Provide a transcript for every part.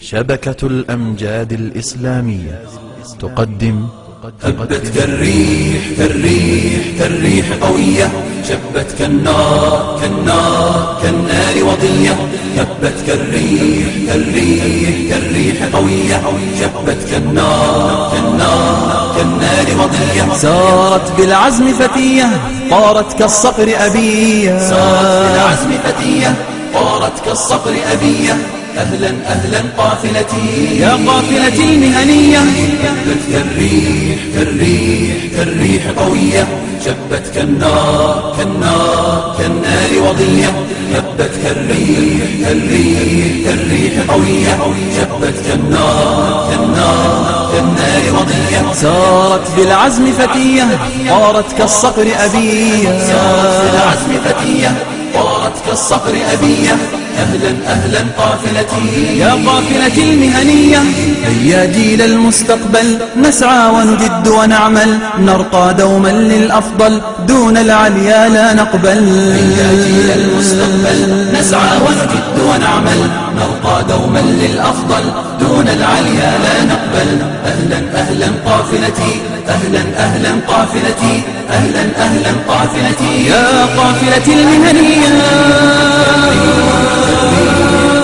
شبكة الأمجاد الإسلامية تقدم هبت كالريح كالريح كالريح قوية. شبت كالنار كالنار كالنار وضية. هبت كالريح كالريح كالريح قوية. شبت كالنار كالنار كالنار وضية. سارت بالعزم فتية طارت كالصقر أبية. سارت بالعزم فتية طارت كالصقر أبية أهلا أهلا قافلتي. يا قافلتي المهنية شبت كالريح كالريح كالريح قوية. شبت كالنار كالنار كالنار وضية. شبت كالريح كالريح كالريح قوية. شبت كالنار كالنار كالنار وضية. سارت بالعزم فتية طارت كالصقر أبية. سارت بالعزم فتية. طارت كالصقر أبية. أهلا أهلا قافلتي. يا قافلتي المهنية هيا جيل المستقبل. نسعى ونجد ونعمل. نرقى دوما للأفضل. دون العليا لا نقبل. جيل المستقبل نسعى ونجد ونعمل نرقى دوما للأفضل دون العليا لا نقبل. أهلا أهلا قافلتي أهلا أهلا قافلتي أهلا أهلا قافلتي. يا قافلتي المهنية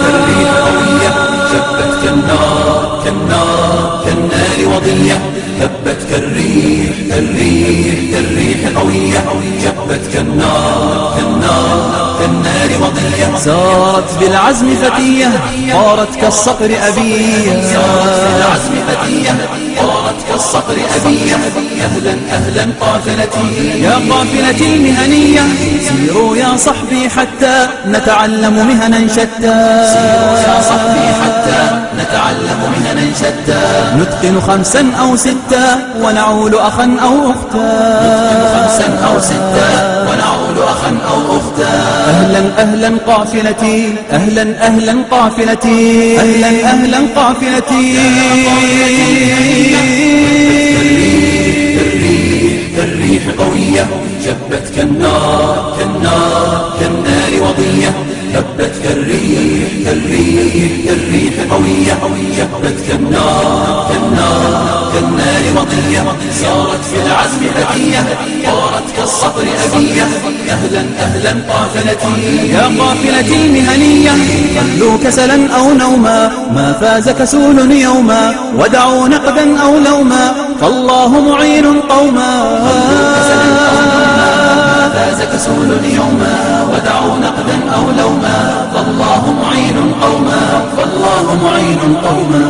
الريح قوية شبت كالنار كالنار كالنار وضية هبت كالريح كالريح كالريح قوية شبت كالنار كالنار كالنار وضية سارت بالعزم فتية طارت كالصقر أبية. سارت في العزم فتية طارت كالصقر أبية أهلا أهلا قافلتي يا قافلتي المهنية سيروا يا صحبي حتى نتعلم مهنا شتى. يا صحبي حتى نتعلم مهنا شتى نتقن خمسا أو ستا ونعول أخا أو أختا. خمسا أو ستا ونعود أخا أو أختا. أهلا أهلا قافلتي. أهلا أهلا قافلتي. أهلا أهلا قافلتي. كالريح قوية شبت كالنار كالنار كالنار وضية. هبت كالريح كالريح كالريح قوية شبت كالنار كالنار كالنار وضية سارت في العزم فتية طارت كالصقر أبية أهلا أهلا قافلتي يا قافلتي المهنية خلوا كسلا أو نوما. ما فاز كسول يوما. ودعوا نقدا أو لوما. فالله معين قوما. فاز كسول يوما. قوما فالله معين قوما.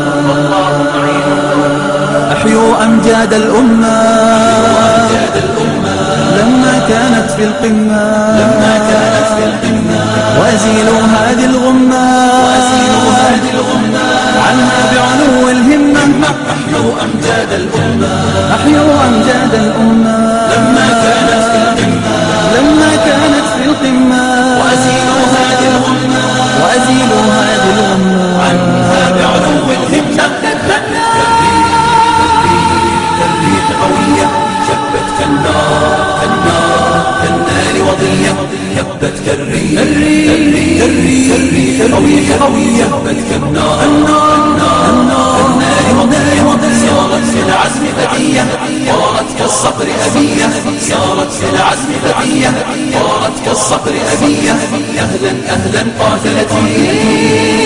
معين أحيوا أمجاد الأمة. لما كانت في القمة. ما كانت في القمة. وأزيلوا هذه الغمة. هبت كالريح كالريح كالريح قوية قوية هبت كالنار النار كالنار وضية سارت في العزم فتية طارت كالصقر أبية سارت في العزم فتية طارت كالصقر أبية أهلا أهلا قاتلتي.